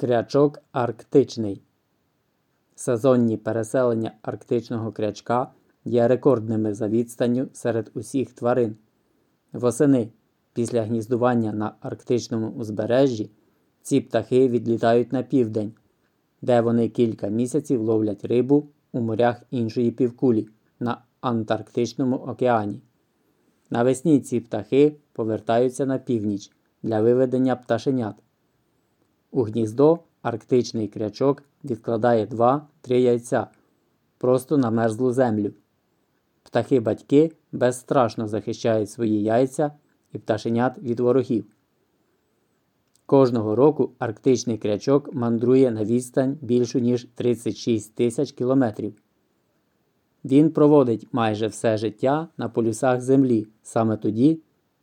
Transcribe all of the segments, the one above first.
Крячок арктичний. Сезонні переселення арктичного крячка є рекордними за відстанню серед усіх тварин. Восени після гніздування на арктичному узбережжі ці птахи відлітають на південь, де вони кілька місяців ловлять рибу у морях іншої півкулі на Антарктичному океані. Навесні ці птахи повертаються на північ для виведення пташенят. У гніздо арктичний крячок відкладає 2-3 яйця просто на мерзлу землю. Птахи-батьки безстрашно захищають свої яйця і пташенят від ворогів. Кожного року арктичний крячок мандрує на відстань більшу ніж 36 тисяч кілометрів. Він проводить майже все життя на полюсах Землі саме тоді,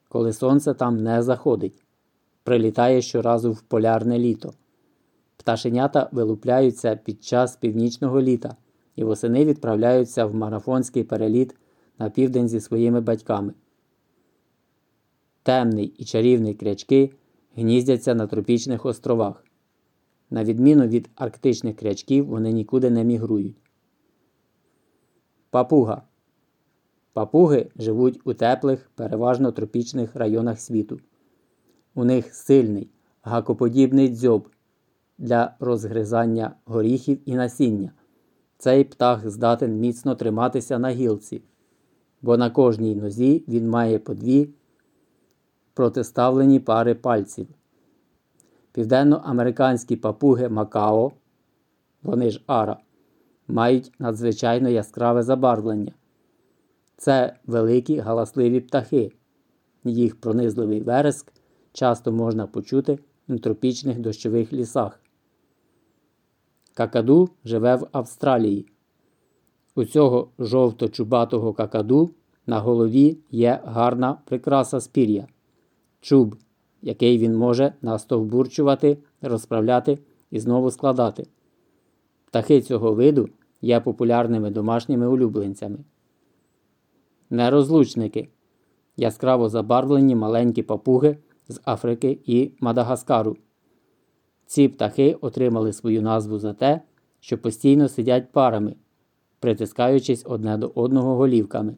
коли сонце там не заходить. Прилітає щоразу в полярне літо. Пташенята вилупляються під час північного літа і восени відправляються в марафонський переліт на південь зі своїми батьками. Темний і чарівний крячки гніздяться на тропічних островах. На відміну від арктичних крячків, вони нікуди не мігрують. Папуга. Папуги живуть у теплих, переважно тропічних районах світу. У них сильний, гакоподібний дзьоб для розгризання горіхів і насіння. Цей птах здатен міцно триматися на гілці, бо на кожній нозі він має по дві протиставлені пари пальців. Південноамериканські папуги Макао, вони ж ара, мають надзвичайно яскраве забарвлення. Це великі галасливі птахи. Їх пронизливий вереск часто можна почути у тропічних дощових лісах. Какаду живе в Австралії. У цього жовто-чубатого какаду на голові є гарна прикраса спір'я чуб, який він може настовбурчувати, розправляти і знову складати. Птахи цього виду є популярними домашніми улюбленцями. Нерозлучники яскраво забарвлені маленькі папуги з Африки і Мадагаскару. Ці птахи отримали свою назву за те, що постійно сидять парами, притискаючись одне до одного голівками.